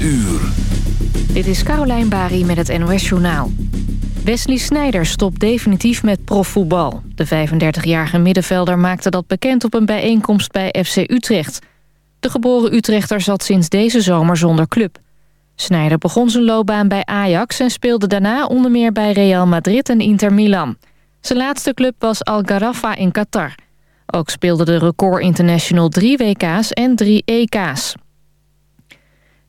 uur. Dit is Carolijn Bari met het NOS Journaal. Wesley Sneijder stopt definitief met profvoetbal. De 35-jarige middenvelder maakte dat bekend op een bijeenkomst bij FC Utrecht. De geboren Utrechter zat sinds deze zomer zonder club. Sneijder begon zijn loopbaan bij Ajax... en speelde daarna onder meer bij Real Madrid en Inter Milan. Zijn laatste club was Al Garafa in Qatar. Ook speelde de record international drie WK's en drie EK's.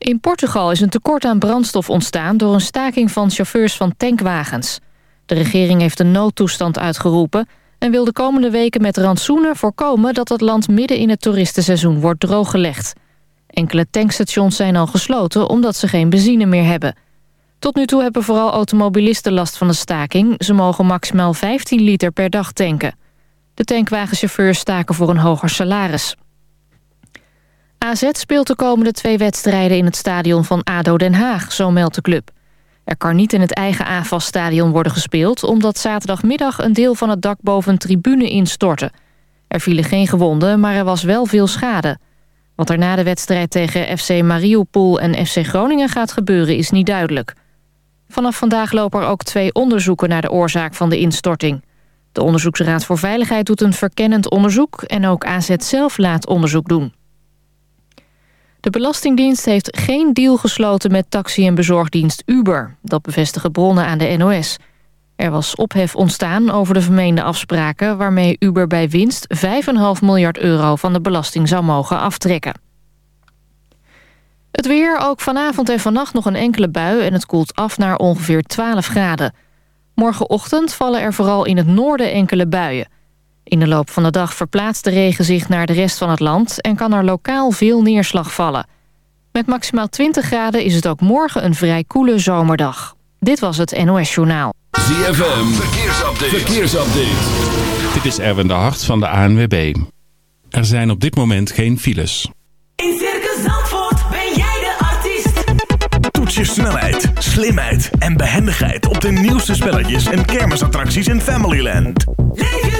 In Portugal is een tekort aan brandstof ontstaan... door een staking van chauffeurs van tankwagens. De regering heeft een noodtoestand uitgeroepen... en wil de komende weken met rantsoenen voorkomen... dat het land midden in het toeristenseizoen wordt drooggelegd. Enkele tankstations zijn al gesloten omdat ze geen benzine meer hebben. Tot nu toe hebben vooral automobilisten last van de staking. Ze mogen maximaal 15 liter per dag tanken. De tankwagenchauffeurs staken voor een hoger salaris. AZ speelt de komende twee wedstrijden in het stadion van ADO Den Haag, zo meldt de club. Er kan niet in het eigen AFAS-stadion worden gespeeld... omdat zaterdagmiddag een deel van het dak boven een tribune instortte. Er vielen geen gewonden, maar er was wel veel schade. Wat er na de wedstrijd tegen FC Mariupol en FC Groningen gaat gebeuren is niet duidelijk. Vanaf vandaag lopen er ook twee onderzoeken naar de oorzaak van de instorting. De Onderzoeksraad voor Veiligheid doet een verkennend onderzoek... en ook AZ zelf laat onderzoek doen. De Belastingdienst heeft geen deal gesloten met taxi- en bezorgdienst Uber. Dat bevestigen bronnen aan de NOS. Er was ophef ontstaan over de vermeende afspraken... waarmee Uber bij winst 5,5 miljard euro van de belasting zou mogen aftrekken. Het weer, ook vanavond en vannacht nog een enkele bui... en het koelt af naar ongeveer 12 graden. Morgenochtend vallen er vooral in het noorden enkele buien. In de loop van de dag verplaatst de regen zich naar de rest van het land... en kan er lokaal veel neerslag vallen. Met maximaal 20 graden is het ook morgen een vrij koele zomerdag. Dit was het NOS Journaal. ZFM, verkeersupdate. verkeersupdate. Dit is Erwin de Hart van de ANWB. Er zijn op dit moment geen files. In Circus Zandvoort ben jij de artiest. Toets je snelheid, slimheid en behendigheid op de nieuwste spelletjes en kermisattracties in Familyland. Leef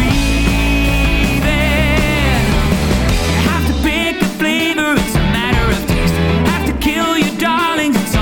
darling.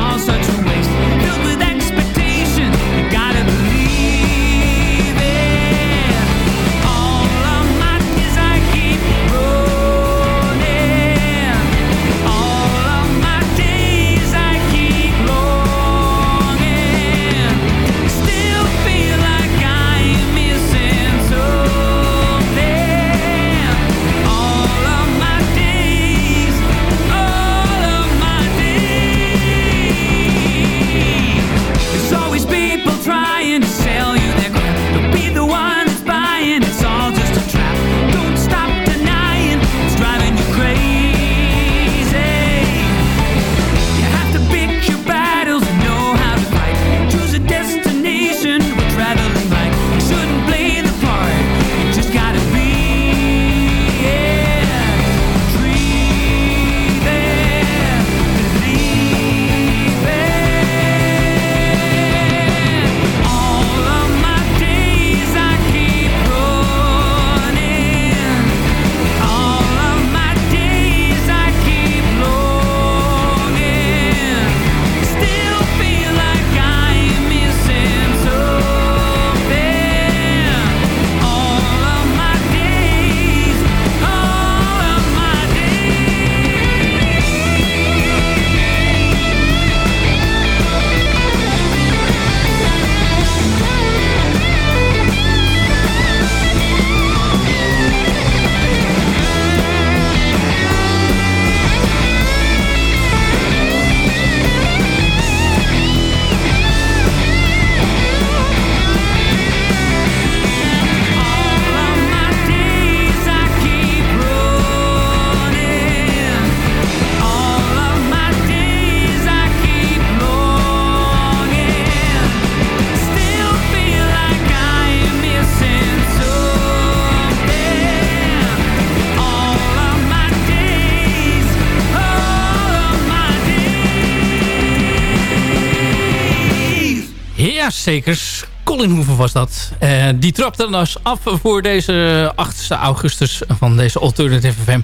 Ja, zeker. Colin Hoeven was dat. Uh, die trapte dan dus af voor deze 8 augustus van deze Alternative FM.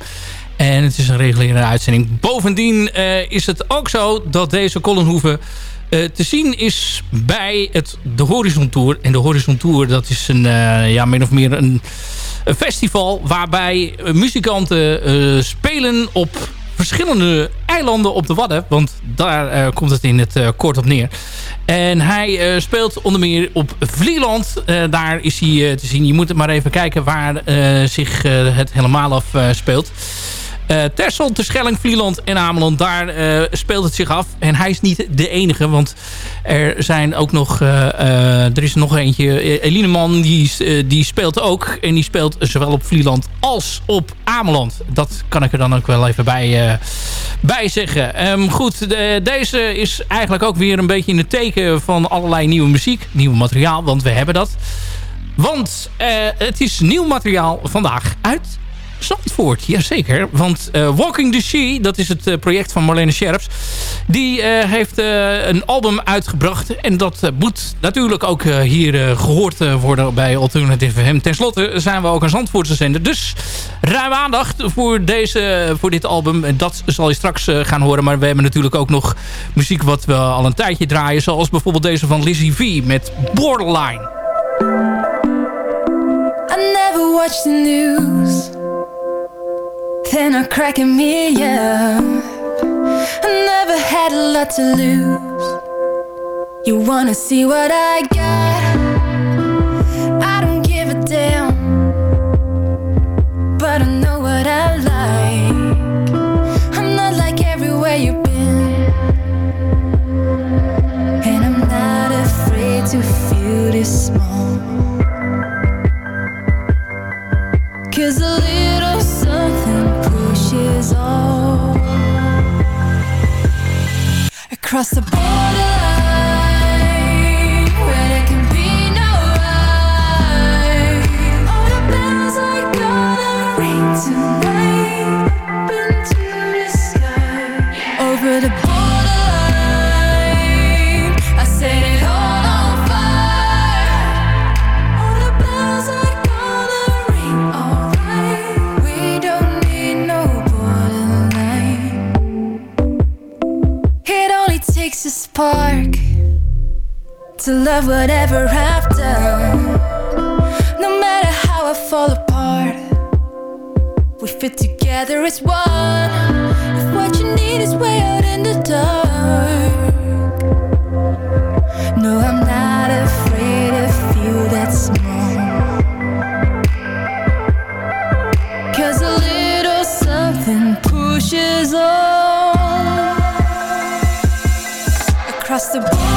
En het is een reguliere uitzending. Bovendien uh, is het ook zo dat deze Colin Hoeven uh, te zien is bij het, de Horizon Tour. En de Horizon Tour dat is een, ja, min of meer een, een festival... waarbij muzikanten spelen op verschillende eilanden op de Wadden. Want daar uh, komt het in het uh, kort op neer. En hij uh, speelt onder meer op Vlieland. daar is hij te zien. Je moet maar even kijken waar zich het helemaal af speelt. Uh, Tersel, Terschelling, Vlieland en Ameland, daar uh, speelt het zich af. En hij is niet de enige, want er zijn ook nog... Uh, er is nog eentje, Elineman, die, die speelt ook. En die speelt zowel op Vlieland als op Ameland. Dat kan ik er dan ook wel even bij, bij zeggen. Um, goed, de, deze is eigenlijk ook weer een beetje in het teken van allerlei nieuwe muziek. Nieuw materiaal, want we hebben dat. Want het is nieuw materiaal vandaag uit Zandvoort, jazeker. Want uh, Walking the Sea, dat is het uh, project van Marlene Scherps... die uh, heeft een album uitgebracht. En dat moet natuurlijk ook hier gehoord worden bij Alternative FM. Ten slotte zijn we ook een Zandvoortse zender. Dus ruim aandacht voor, deze, voor dit album. En dat zal je straks gaan horen. Maar we hebben natuurlijk ook nog muziek wat we al een tijdje draaien. Zoals bijvoorbeeld deze van Lizzie V met Borderline. I never watch the news Then are cracking me up. I never had a lot to lose. You wanna see what I got? I don't give a damn, but I know what I like. I'm not like everywhere you've been, and I'm not afraid to feel this small. Cause Across the borderline spark To love whatever I've done. No matter how I fall apart We fit together as one. If what you need is way out in the dark Across the borderline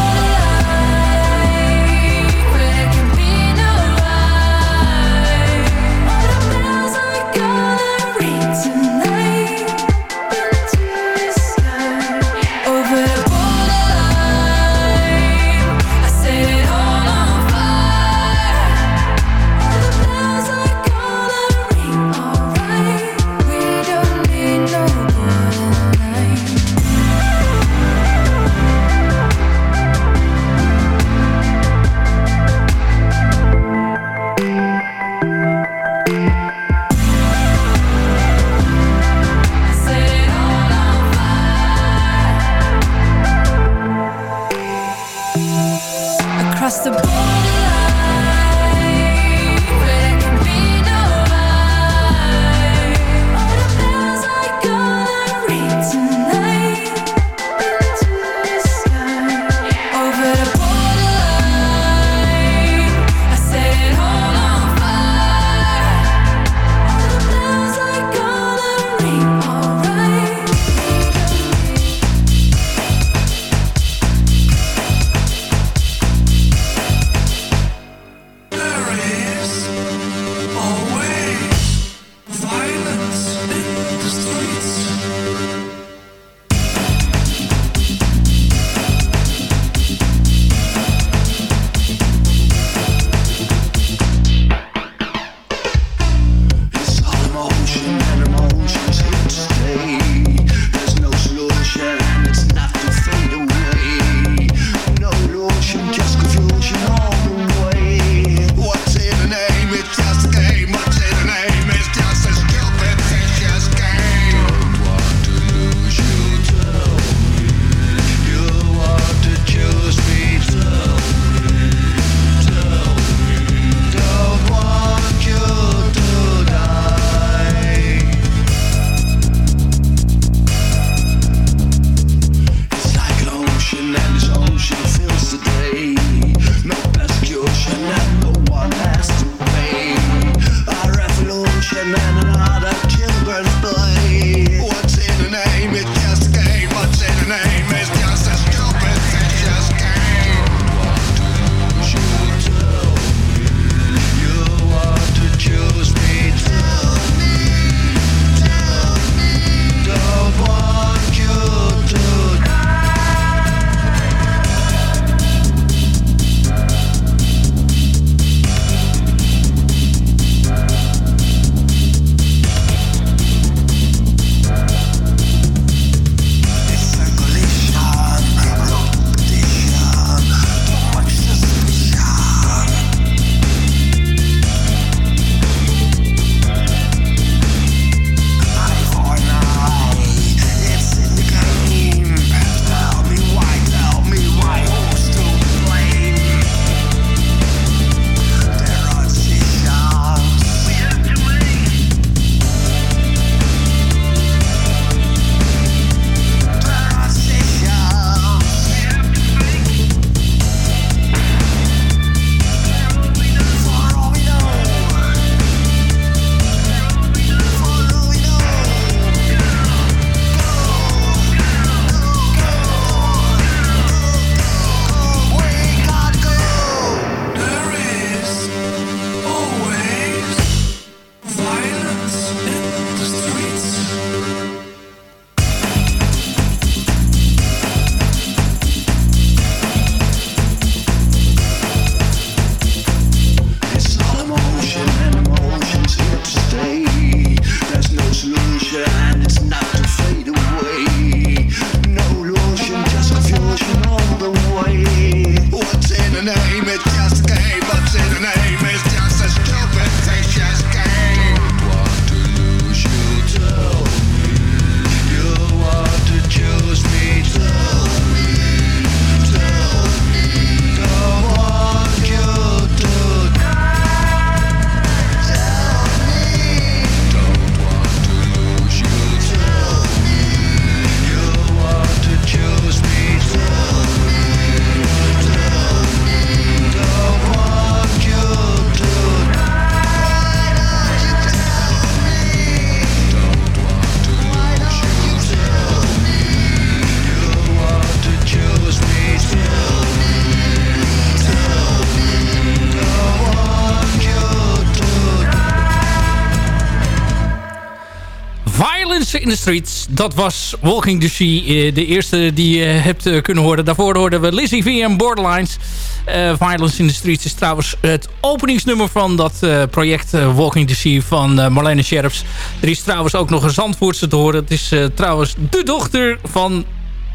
in the Streets. Dat was Walking the Sea. eh, De eerste die je hebt eh, kunnen horen. Daarvoor hoorden we Lizzie V en Borderlines. Eh, Violence in the Streets is trouwens het openingsnummer van dat project Walking the Sea van Marlene Scherps. Er is trouwens ook nog een Zandvoortse te horen. Het is trouwens de dochter van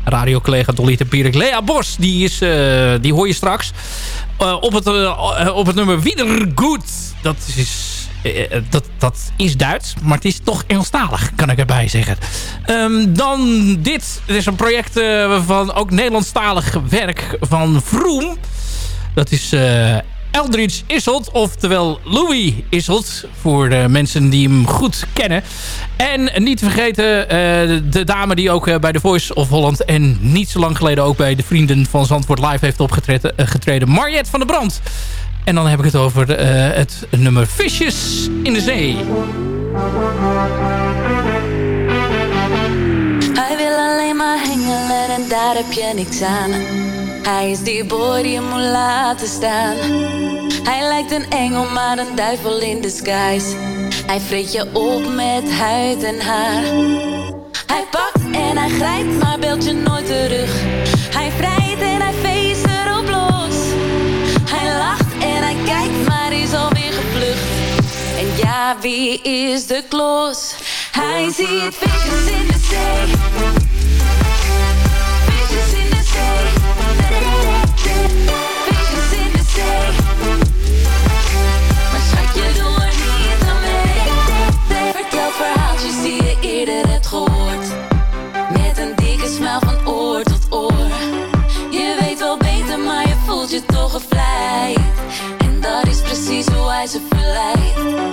radiocollega Dolly Pierik. Lea Bos, die, is, die hoor je straks. Op, het, op het nummer Wiedergoed. Dat is, dat, dat is Duits, maar het is toch Engelstalig, kan ik erbij zeggen. Ehm, dan dit. Het is een project eh, van ook Nederlandstalig werk van Vroom. Dat is eh, Eldridge Isselt, oftewel Louis Isselt. Voor mensen die hem goed kennen. En niet te vergeten eh, de dame die ook eh, bij The Voice of Holland... en niet zo lang geleden ook bij de Vrienden van Zandvoort Live heeft opgetreden. eh, getreden. Mariette van der Brand. En dan heb ik het over eh, het nummer Visjes in de Zee. Hij wil alleen maar hengelen en daar heb je niks aan. Hij is die boy die je moet laten staan. Hij lijkt een engel, maar een duivel in disguise. Hij vreet je op met huid en haar. Hij pakt en hij grijpt, maar belt je nooit terug. Hij vrijt en hij feest Ja, wie is de klos? Hij ziet visjes in de zee. Visjes in de zee. Visjes in de zee. Maar schatje, doe er niet aan mee. Vertel verhaaltjes die je eerder hebt gehoord. Met een dikke smile van oor tot oor. Je weet wel beter, maar je voelt je toch gevleid. En dat is precies hoe hij ze verleidt.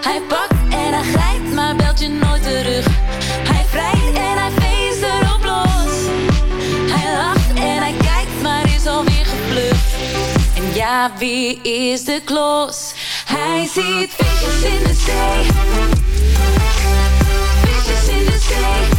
Hij pakt en hij grijpt, maar belt je nooit terug. Hij vrijt en hij feest erop los. Hij lacht en hij kijkt, maar is al Ja, wie is de klos? Hij ziet visjes in de zee. Visjes in de zee.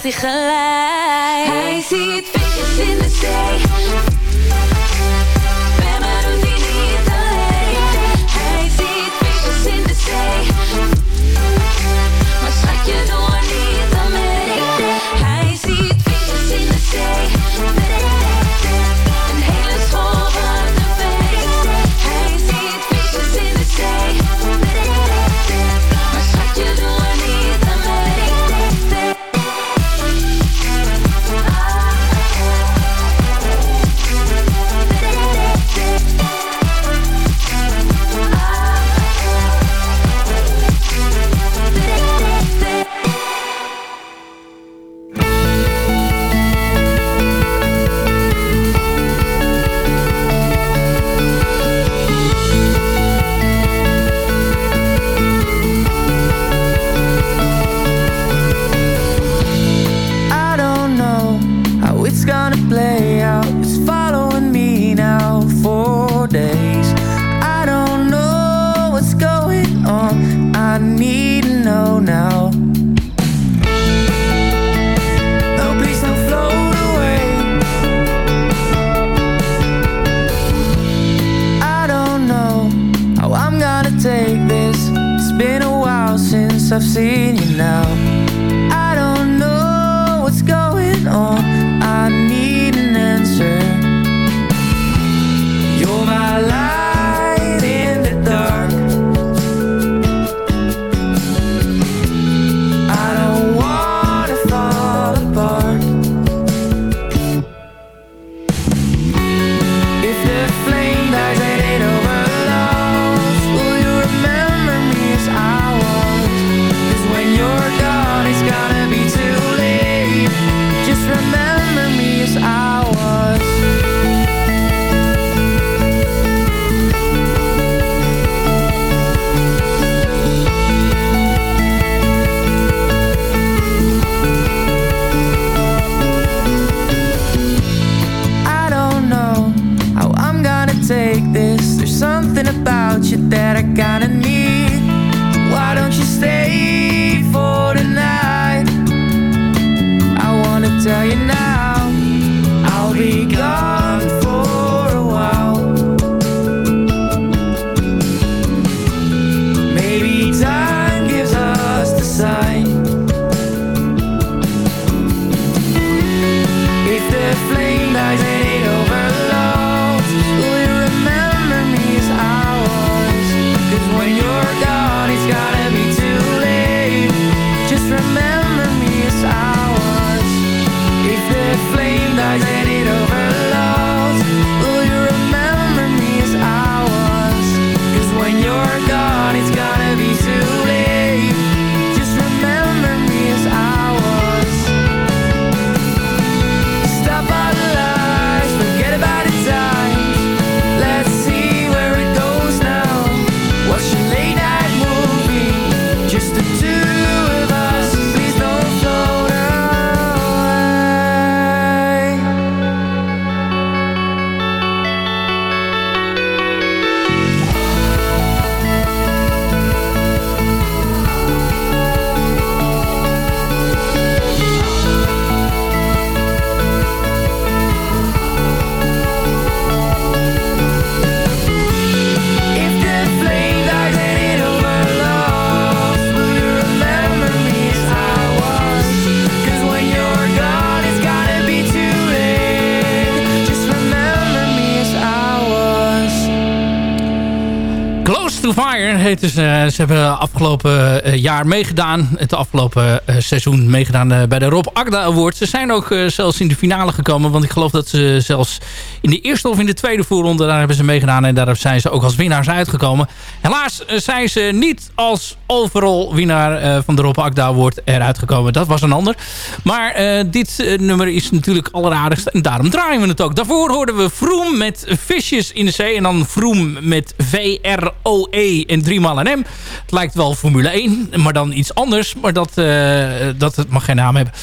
Hij gelijk. Hij ziet visjes in de zee. Dus, ze hebben afgelopen eh, jaar meegedaan. Het afgelopen eh, seizoen meegedaan bij de Rob Agda Awards. Ze zijn ook zelfs in de finale gekomen. Want ik geloof dat ze zelfs in de eerste of in de tweede voorronde... daar hebben ze meegedaan en daar zijn ze ook als winnaars uitgekomen. Helaas zijn ze niet als overal winnaar eh, van de Rob Agda Award eruit gekomen. Dat was een ander. Maar eh, dit eh, nummer is natuurlijk alleraardigst. En daarom draaien we het ook. Daarvoor hoorden we Vroom met Visjes in de Zee. En dan Vroom met V-R-O-E en driemaal een M. Het lijkt wel Formule 1, maar dan iets anders. Maar dat, dat het mag geen naam hebben.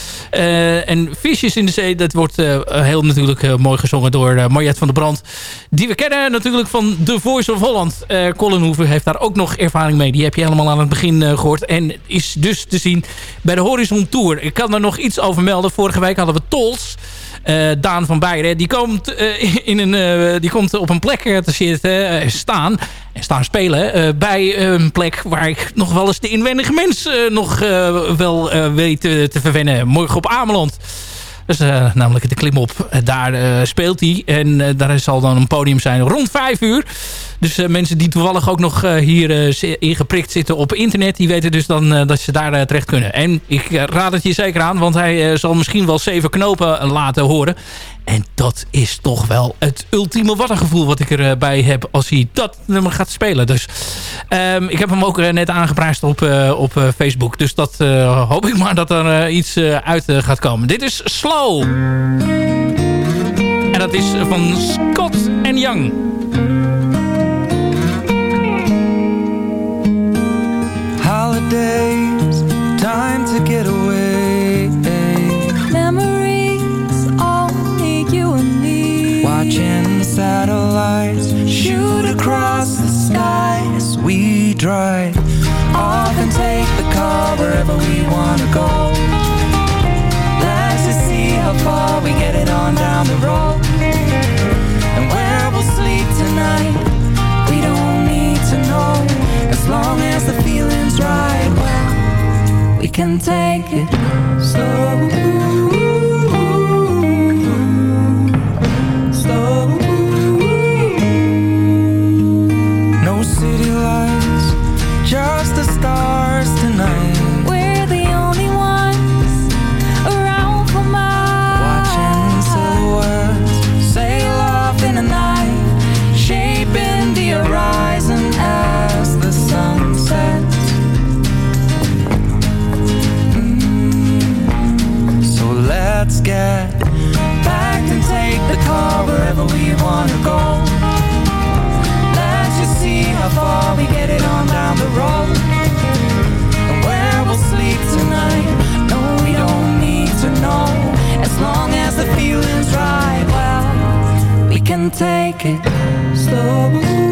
En Visjes in de Zee, dat wordt heel natuurlijk mooi gezongen door Mariette van der Brand. Die we kennen natuurlijk van The Voice of Holland. Colin Hoeven heeft daar ook nog ervaring mee. Die heb je helemaal aan het begin eh, gehoord. En is dus te zien bij de Horizon Tour. Ik kan er nog iets over melden. Vorige week hadden we Tols. Eh, Daan van Beieren, die komt, eh, in een, die komt op een plek te zitten, staan en staan spelen bij een plek waar ik nog wel eens de inwendige mens nog wel weet te verwennen. Morgen op Ameland. Dus eh, namelijk de klimop. Daar speelt hij. En daar zal dan een podium zijn rond vijf uur. Dus eh, mensen die toevallig ook nog eh, hier eh, ingeprikt zitten op internet... die weten dus dan dat ze daar terecht kunnen. En ik raad het je zeker aan, want hij zal misschien wel zeven knopen laten horen. En dat is toch wel het ultieme wattengevoel wat ik erbij heb... als hij dat nummer gaat spelen. Dus ehm, ik heb hem ook net aangeprijsd op, op Facebook. Dus dat hoop ik maar dat er iets uit gaat komen. Dit is Slow. En dat is van Scott en Young. Holidays, time to get away. Memories, only you and me. Watching satellites shoot across the sky as we drive. Off and take the car wherever we wanna go. Let's just see how far we get it on down the road. We can take it slow. Take it slow.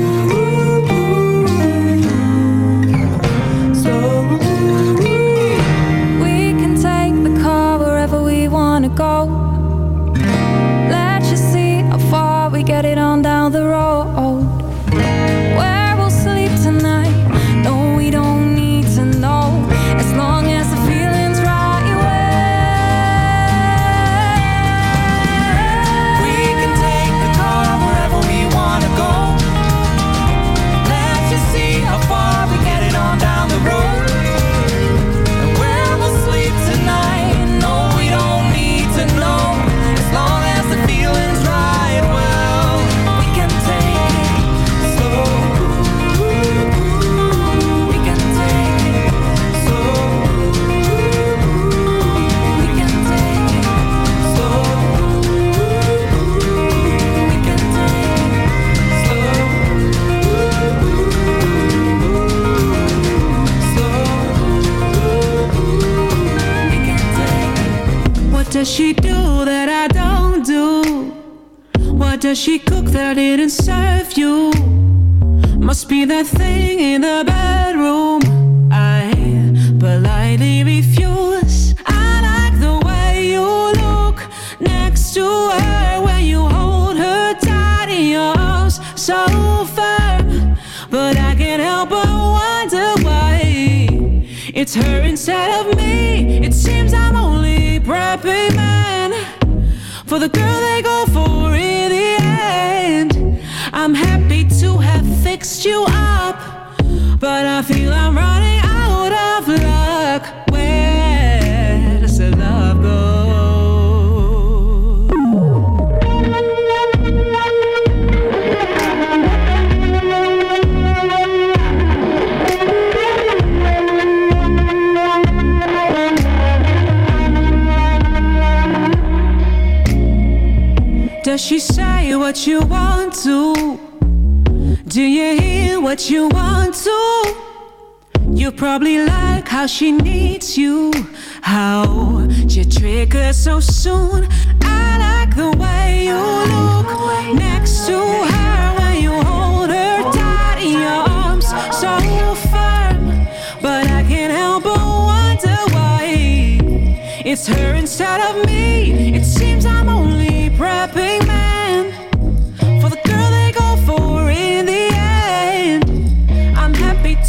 She cooked that didn't serve you? Must be that thing in the bedroom. I politely refuse. I like the way you look next to her when you hold her tight in your arms, so firm. But I can't help but wonder why it's her instead of me. It seems I'm only prepping man for the girl they go for fixed you up But I feel I'm running out of luck. Where does the love go? Does she say what you want to? Do you hear what you want to? You probably like how she needs you. How you trigger so soon. I like the way you look next to her when you hold her tight in your arms, so firm. But I can't help but wonder why it's her instead of me. It seems I'm only prepping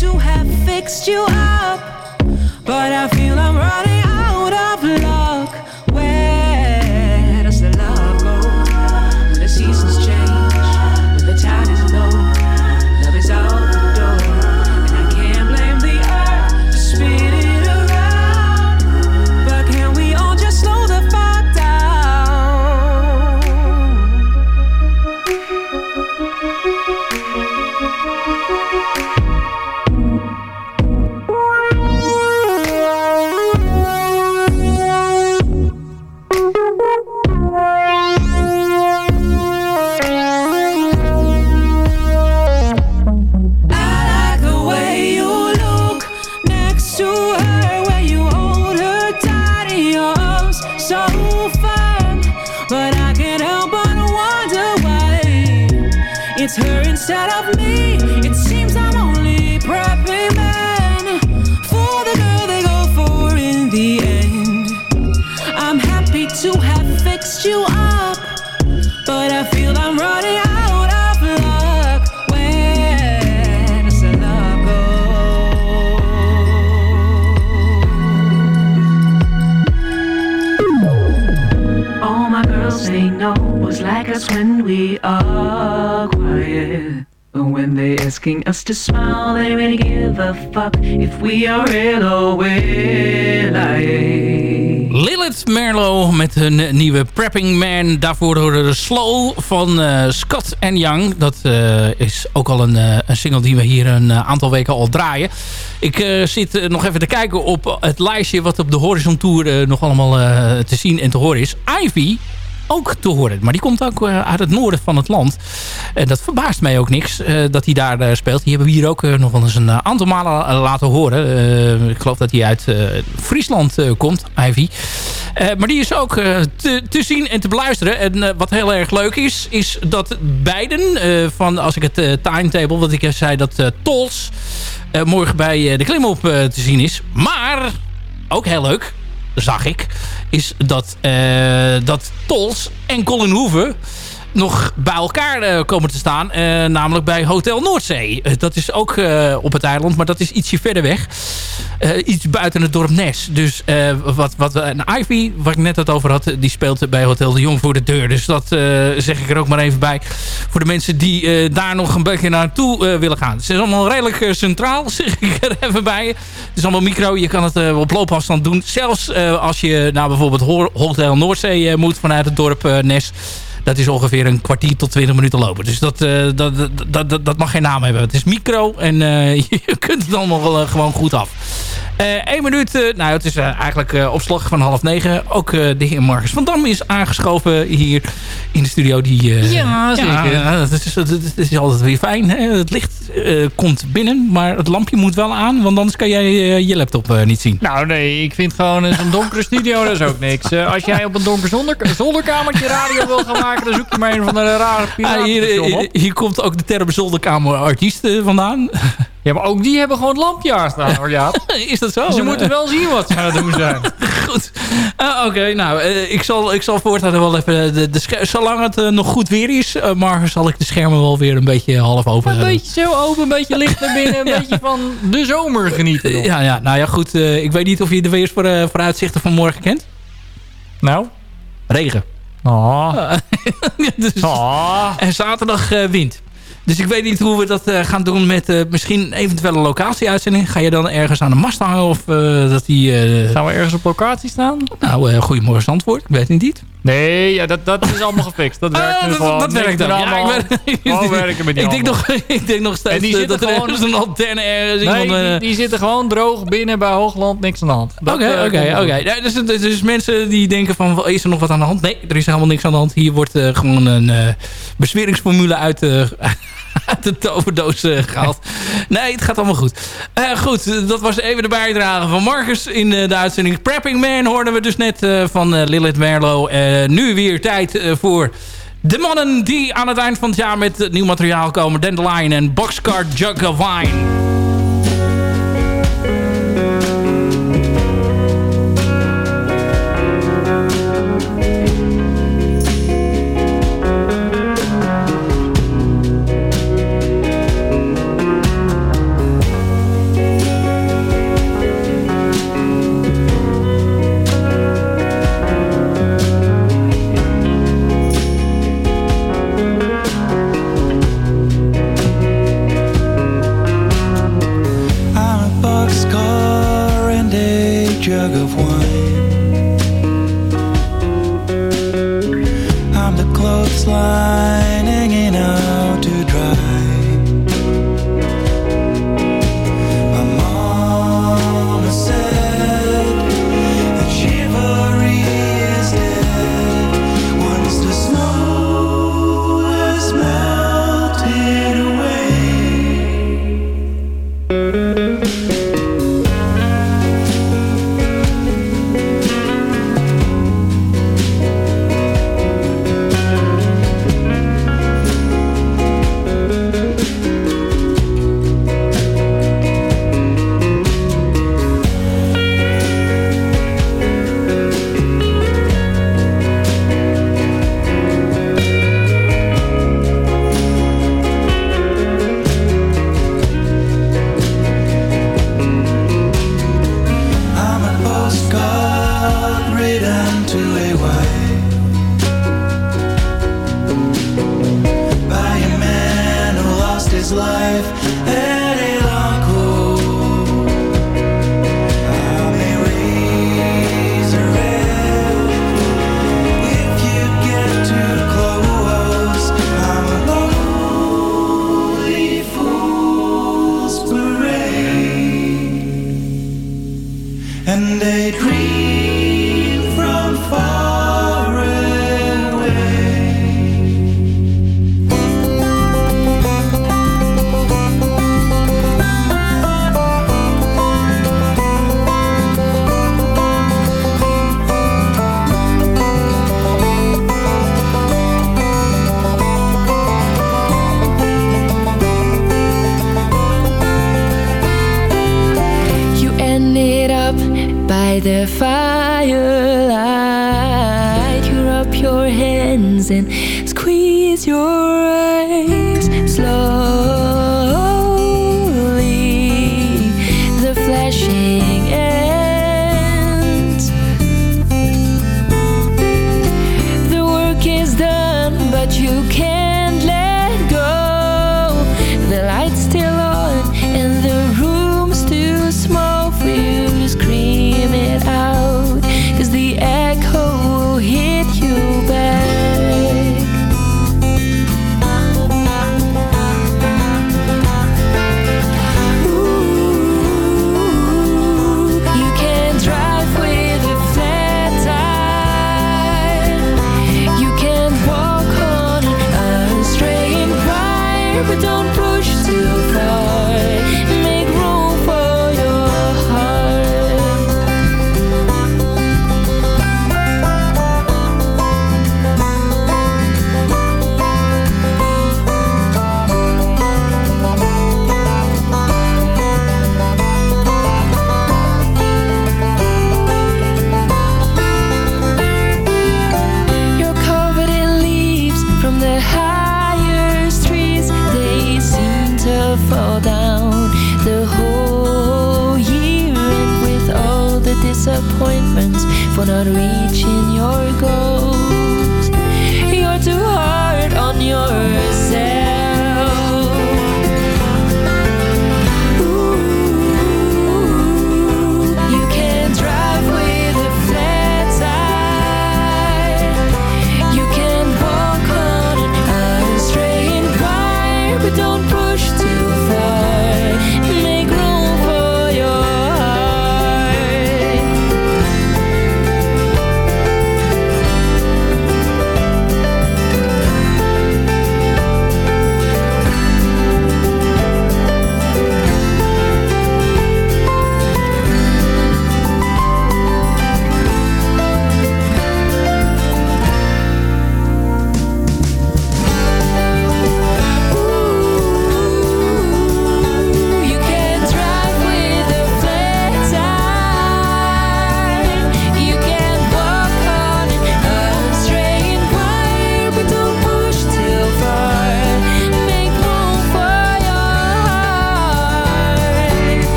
to have fixed you up, but I feel I'm running to smile, they really give a fuck if we are real or lying. Lilith Merlo met hun nieuwe Prepping Man. Daarvoor horen de Slow van eh, Scott en Young. Dat eh, is ook al een, eh, een single die we hier een aantal weken al draaien. Ik zit nog even te kijken op het lijstje wat op de Horizon Tour nog allemaal te zien en te horen is. Ivy ook te horen. Maar die komt ook eh, uit het noorden van het land. En dat verbaast mij ook niks eh, dat hij daar eh, speelt. Die hebben we hier ook nog wel eens een aantal malen laten horen. Ik geloof dat hij uit Friesland komt, Ivy. Maar die is ook te, te zien en te beluisteren. En wat heel erg leuk is, is dat beiden van, als ik het timetable, wat ik zei, dat Tols morgen bij de klimop te zien is. Maar, ook heel leuk, zag ik, is dat, eh, dat Tols en Colin Hoeven nog bij elkaar eh, komen te staan. eh, namelijk bij Hotel Noordzee. Eh, dat is ook op het eiland, maar dat is ietsje verder weg. Iets buiten het dorp Nes. Dus wat, wat, een Ivy, waar ik net het over had, die speelt bij Hotel de Jong voor de deur. Dus dat zeg ik er ook maar even bij. Voor de mensen die daar nog een beetje naartoe willen gaan. Het is allemaal redelijk centraal, zeg ik er even bij. Het is allemaal micro, je kan het op loopafstand doen. Zelfs als je naar bijvoorbeeld Ho- Hotel Noordzee moet vanuit het dorp Nes. Dat is ongeveer een kwartier tot 20 minuten lopen. Dus dat, eh, dat, dat, dat, dat mag geen naam hebben. Het is micro en eh, je kunt het allemaal wel, eh, gewoon goed af. Eén minuut, nou het is eigenlijk eh, op slag van half negen. Ook de heer Marcus van Dam is aangeschoven hier in de studio. Die, Ja, zeker. Ja, dat, is, dat, is- dat altijd weer fijn. Hè? Het licht komt binnen, maar het lampje moet wel aan. Want anders kan jij je laptop niet zien. Nou nee, ik vind gewoon zo'n donkere studio, dat is ook niks. Als jij op een donker zonder, zolderkamertje radio wil gaan maken, dan zoek je maar een van de rare Ah, hier, hier, komt ook de term zolderkamer artiest eh, vandaan. Ja, maar ook die hebben gewoon het lampje aanstaan, hoor ja. Is dat zo? Ze moeten wel zien wat ze aan het doen zijn. Goed. Ah, Oké, nou, eh, ik, zal, ik zal voortaan wel even... De, de zolang het eh, nog goed weer is, eh, morgen zal ik de schermen wel weer een beetje half open Een beetje zo open, een beetje licht naar binnen, een Ja. beetje van de zomer genieten. Ja, ja, nou ja, goed. ik weet niet of je de weers voor, eh, vooruitzichten van morgen kent. Nou? Regen. Oh. dus, En zaterdag eh, wind. Dus ik weet niet hoe we dat eh, gaan doen met eh, misschien eventuele locatie-uitzending. Ga je dan ergens aan de mast hangen? Of dat die... Gaan we ergens op locatie staan? Nou, goedemorgen antwoord. Ik weet het niet. Nee, ja, dat, dat is allemaal gefixt. Dat werkt nu dat, gewoon. dat werkt dan. Ja, ik, ben, gewoon werken met die ik, denk nog, ik denk nog steeds En die uh, dat er gewoon- ergens een antenne ergens... Nee, eh, die, zitten gewoon droog binnen bij Hoogland, niks aan de hand. Oké, eh, oké, oké. Dus, dus, mensen die denken van, is er nog wat aan de hand? Nee, er is helemaal niks aan de hand. Hier wordt eh, gewoon een eh besweringsformule uit, uit de toverdoos eh, gehaald. Nee, het gaat allemaal goed. Eh, goed, dat was even de bijdrage van Marcus in eh, de uitzending. Prepping Man hoorden we dus net van Lilith Merlo. Nu weer tijd voor de mannen die aan het eind van het jaar met nieuw materiaal komen. Dandelion en Boxcar Jug of Wine.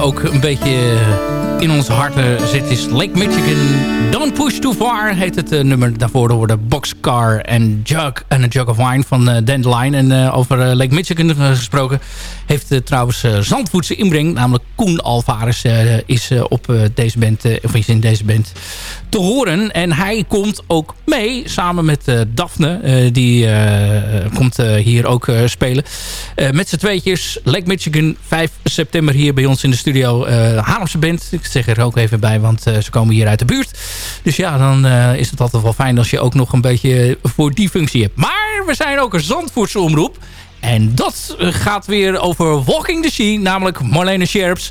Ook een beetje in onze harten zit is Lake Michigan. Don't Push Too Far heet het eh, nummer. Daarvoor hoorde Boxcar en Jug en A Jug of Wine van uh, Dandelion. En over Lake Michigan gesproken heeft trouwens Zandvoetse inbreng. Namelijk Koen Alvarez is op deze band, of is in deze band te horen. En hij komt ook mee samen met Daphne. die komt hier ook spelen. met z'n tweetjes Lake Michigan 5 september hier bij ons in de studio. Uh, Haarlemse band. Ik zeg er ook even bij, want uh, ze komen hier uit de buurt. Dus ja, dan uh, is het altijd wel fijn als je ook nog een beetje voor die functie hebt. Maar we zijn ook een Zandvoortse omroep. En dat gaat weer over Walking the Sea. Namelijk Marlene Scherps.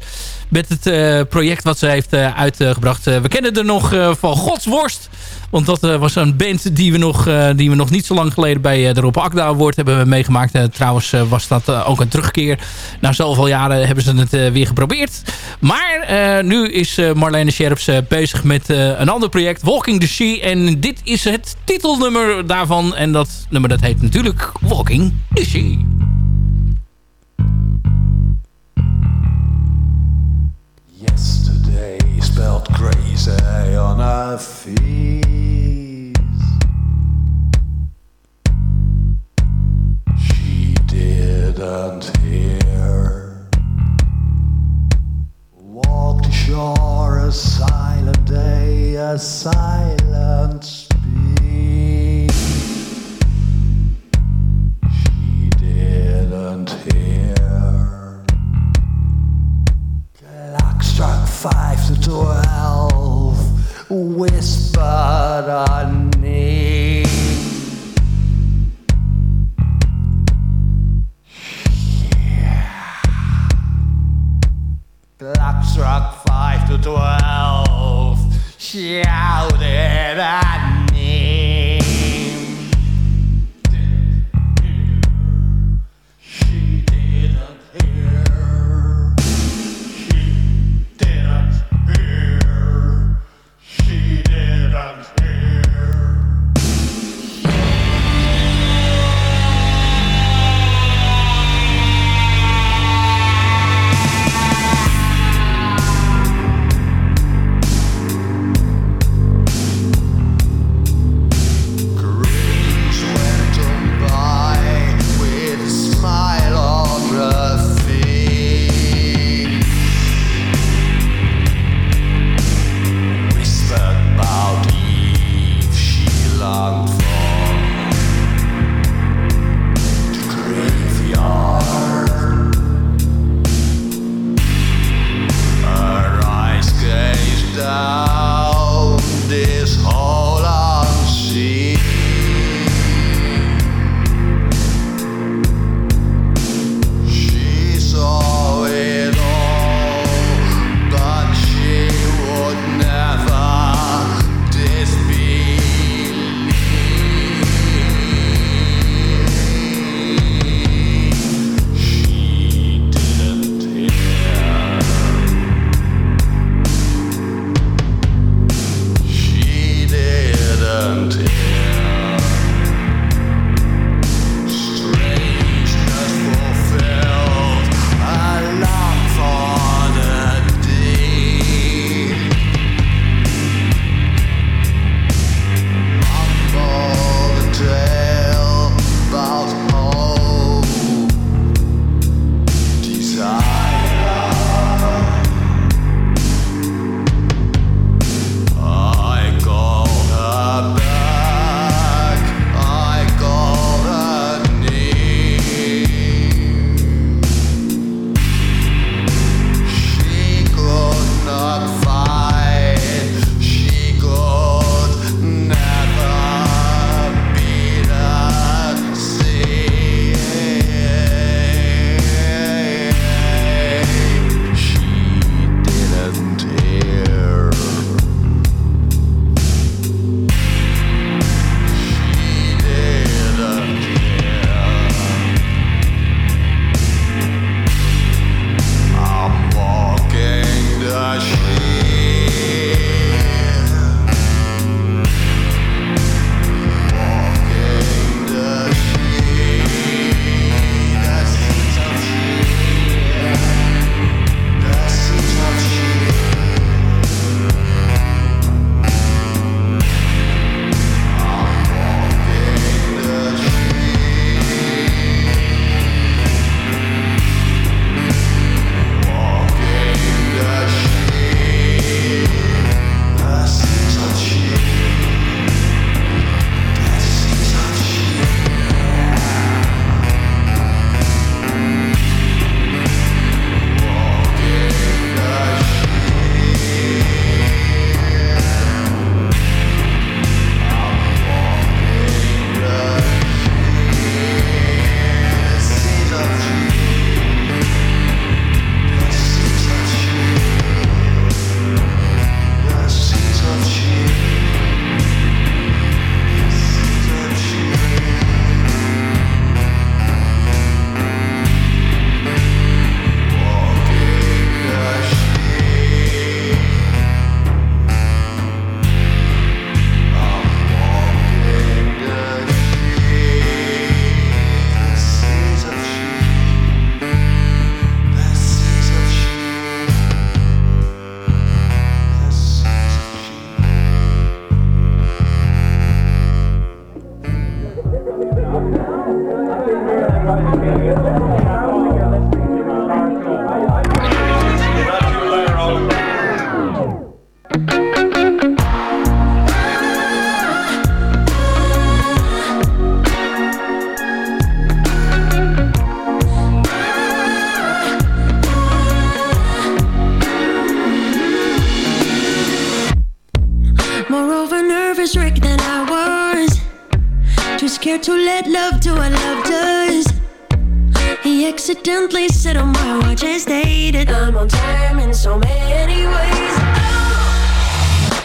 Met het uh, project wat ze heeft uh, uitgebracht. Uh, we kennen er nog van Godsworst. Want dat was een band die we, nog, die we nog niet zo lang geleden bij de Rob Akda Award hebben meegemaakt. trouwens was dat ook een terugkeer. Na zoveel jaren hebben ze het weer geprobeerd. Maar nu is Marlene Scherps bezig met een ander project. Walking the Sea. En dit is het titelnummer daarvan. En dat nummer dat heet natuurlijk Walking the Sea. Yesterday crazy on her face. She didn't hear. Walked ashore a silent day, a silent struck five to twelve, whispered a name. Clock struck five to twelve, shouted a love what love does. He accidentally said on my watch and stated I'm on time in so many ways.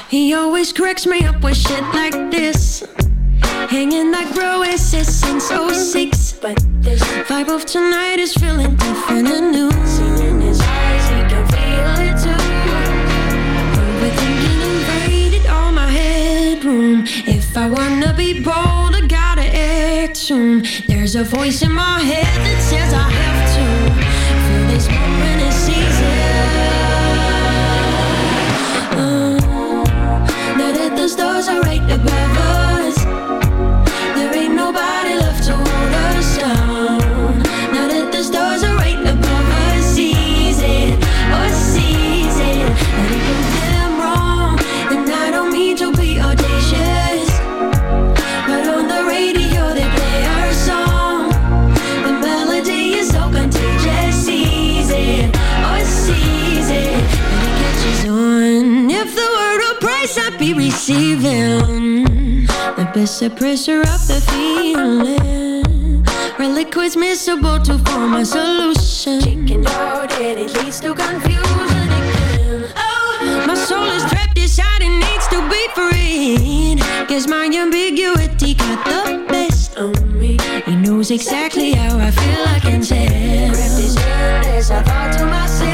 He always cracks me up with shit like this. Hanging like bro SS since 06. But this vibe of tonight is feeling different and new. Seen in his eyes, he can feel it too. Overthinking invaded all my headroom. If I wanna be bold, I gotta act soon. There's a voice in my head that says I have to feel this moment seize it. Uh, now that the stars are right above us, there ain't nobody left to receiving, the best suppressor of the feeling. Reliquids miscible to form a solution. Chicken hearted, it leads to confusion again. Oh, my soul is trapped inside and needs to be freed. Guess my ambiguity got the best of me. He knows exactly how I feel, I can tell. Grabbed his hand as I thought to myself.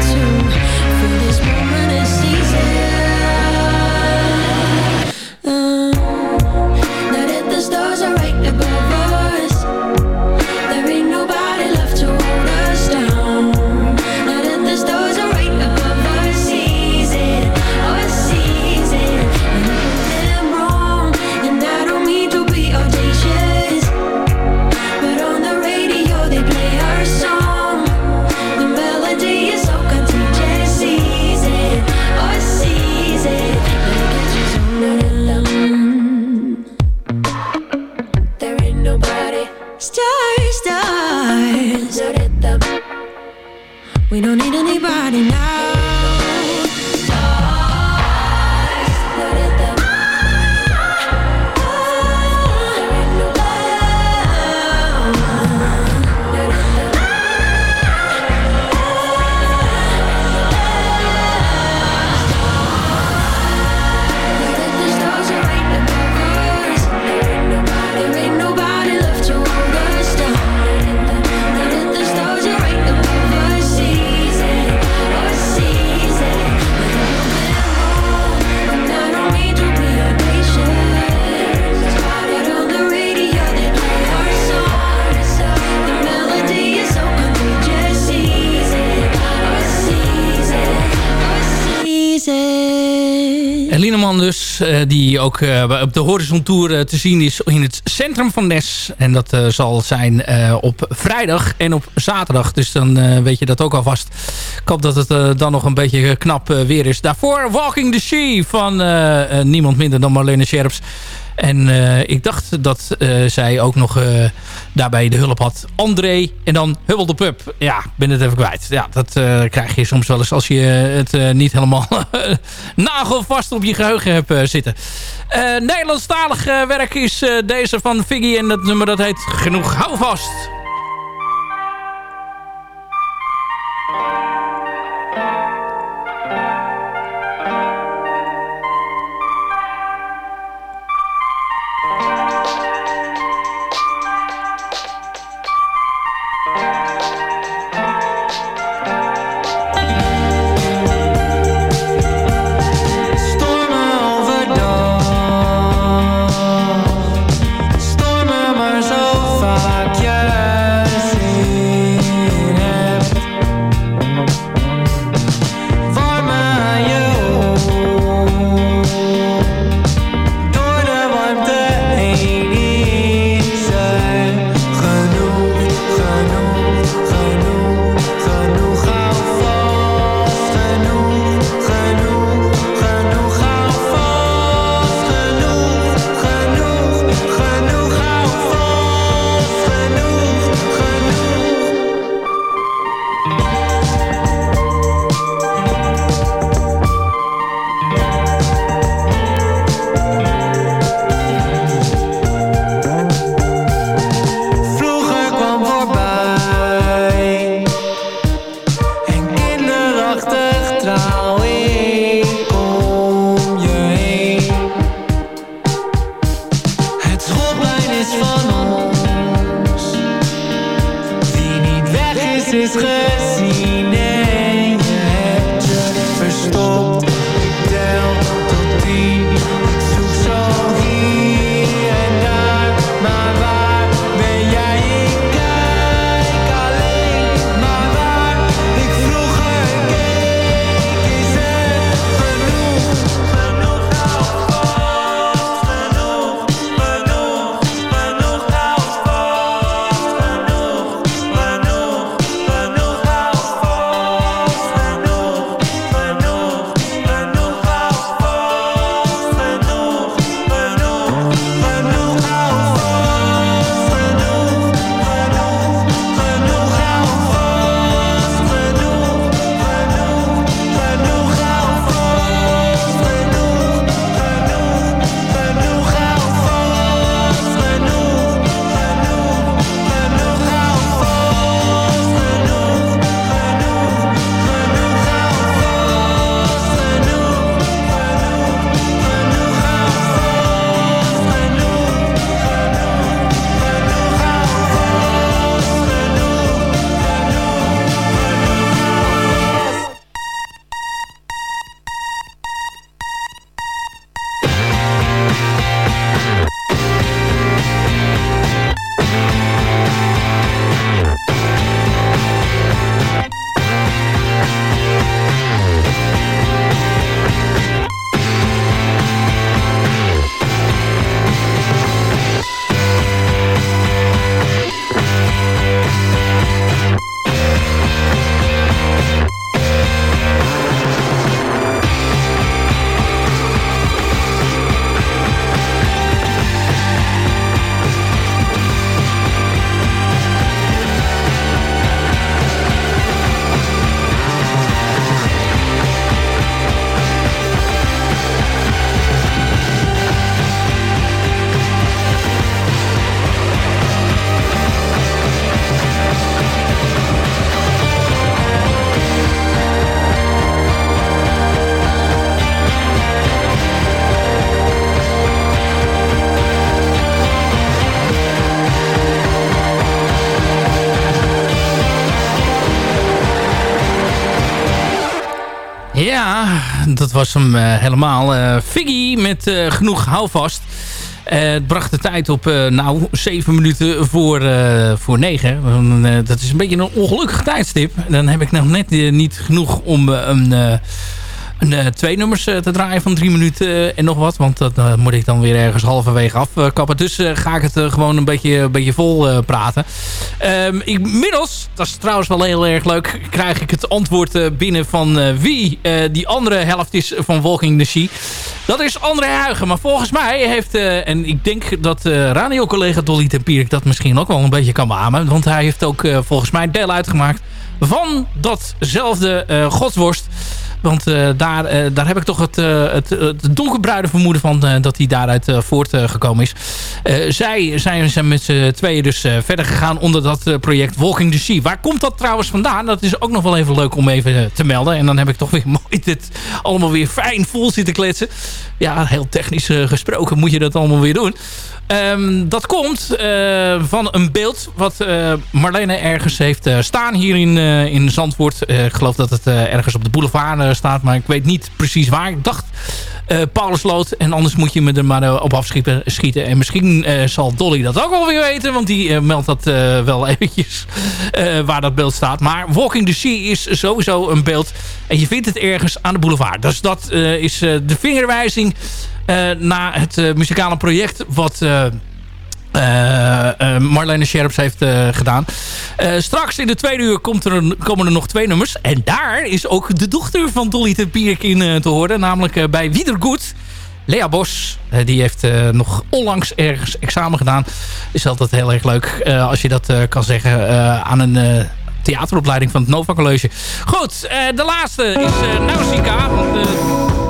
Lieneman dus, eh, die ook eh, op de Horizon Tour eh, te zien is in het centrum van Nes. En dat zal zijn op vrijdag en op zaterdag. Dus dan weet je dat ook alvast. Ik hoop dat het dan nog een beetje knap weer is. Daarvoor Walking the Sea van niemand minder dan Marlene Scherps. En eh, ik dacht dat eh, zij ook nog eh, daarbij de hulp had. André en dan Hubbel de Pub. Ja, ben het even kwijt. Ja, dat krijg je soms wel eens als je het niet helemaal nagelvast op je geheugen hebt zitten. Nederlandstalig werk is deze van Figgy en dat nummer dat heet Genoeg Hou dat was hem eh, helemaal. Eh Figgy met eh, genoeg houvast. Het bracht de tijd op, nou, zeven minuten voor, voor negen. Eh, dat is een beetje een ongelukkig tijdstip. Dan heb ik nog net niet genoeg om een, eh, twee nummers eh, te draaien van drie minuten eh, en nog wat. Want dat moet ik dan weer ergens halverwege afkappen. Dus ga ik het gewoon een beetje, een beetje vol praten. Ehm, inmiddels, dat is trouwens wel heel erg leuk... krijg ik het antwoord binnen van wie die andere helft is van Walking the Sea. Dat is André Huigen. Maar volgens mij heeft... en ik denk dat radiocollega Dolly Tempierik dat misschien ook wel een beetje kan beamen. Want hij heeft ook volgens mij deel uitgemaakt van datzelfde eh godsworst... Want eh, daar, eh, daar heb ik toch het, eh, het, het donkerbruine vermoeden van dat hij daaruit voortgekomen is. Zij zijn, zijn met z'n tweeën dus verder gegaan onder dat project Walking the Sea. Waar komt dat trouwens vandaan? Dat is ook nog wel even leuk om even te melden. En dan heb ik toch weer mooi dit allemaal weer fijn vol zitten kletsen. Ja, heel technisch gesproken moet je dat allemaal weer doen. Ehm, dat komt eh, van een beeld wat eh, Marlene ergens heeft eh, staan hier in, in Zandvoort. Ik geloof dat het ergens op de boulevard staat, maar ik weet niet precies waar. Ik dacht eh Paulusloot en anders moet je me er maar eh, op afschieten. Schieten. En misschien eh, zal Dolly dat ook wel weer weten, want die meldt dat wel eventjes waar dat beeld staat. Maar Walking the Sea is sowieso een beeld en je vindt het ergens aan de boulevard. Dus dat is de vingerwijzing naar het muzikale project wat... eh, eh, Marlene Scherps heeft eh, gedaan. Straks in de tweede uur komt er komen er nog twee nummers. En daar is ook de dochter van Dolly Tempierik in eh, te horen. Namelijk bij Wiedergoed. Lea Bos, die heeft nog onlangs ergens examen gedaan. Is altijd heel erg leuk als je dat kan zeggen aan een theateropleiding van het Nova College. Goed, eh, de laatste is eh Nausicaa. Eh,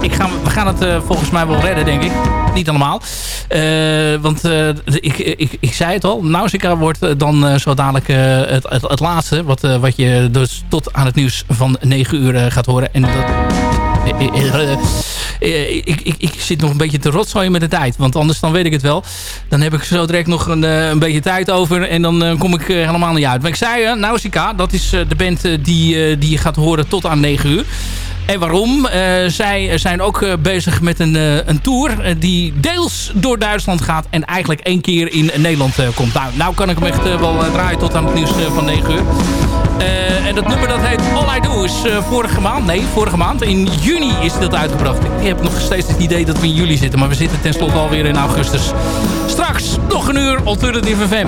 ik ga, we gaan het volgens mij wel redden, denk ik. Niet allemaal. Want ik, ik, ik zei het al. Nausicaa wordt dan zo dadelijk het, het, het laatste. Wat, wat je dus tot aan het nieuws van 9 uur gaat horen. En dat ik, ik, ik zit nog een beetje te rotzooien met de tijd. Want anders dan weet ik het wel. Dan heb ik zo direct nog een, eh, een beetje tijd over. En dan eh, kom ik eh, helemaal niet uit. Maar ik zei, uh, Nausicaa, dat is eh, de band eh, die, eh, die je gaat horen tot aan 9 uur. En waarom? Eh, zij zijn ook eh, bezig met een, eh, een tour die deels door Duitsland gaat en eigenlijk één keer in Nederland komt. Nou, nou kan ik hem echt wel draaien tot aan het nieuws van 9 uur. Eh, en dat nummer dat heet All I Do is vorige maand, nee, vorige maand, in juni is dat uitgebracht. Ik heb nog steeds het idee dat we in juli zitten, maar we zitten tenslotte alweer in augustus. Straks nog een uur Alternative FM.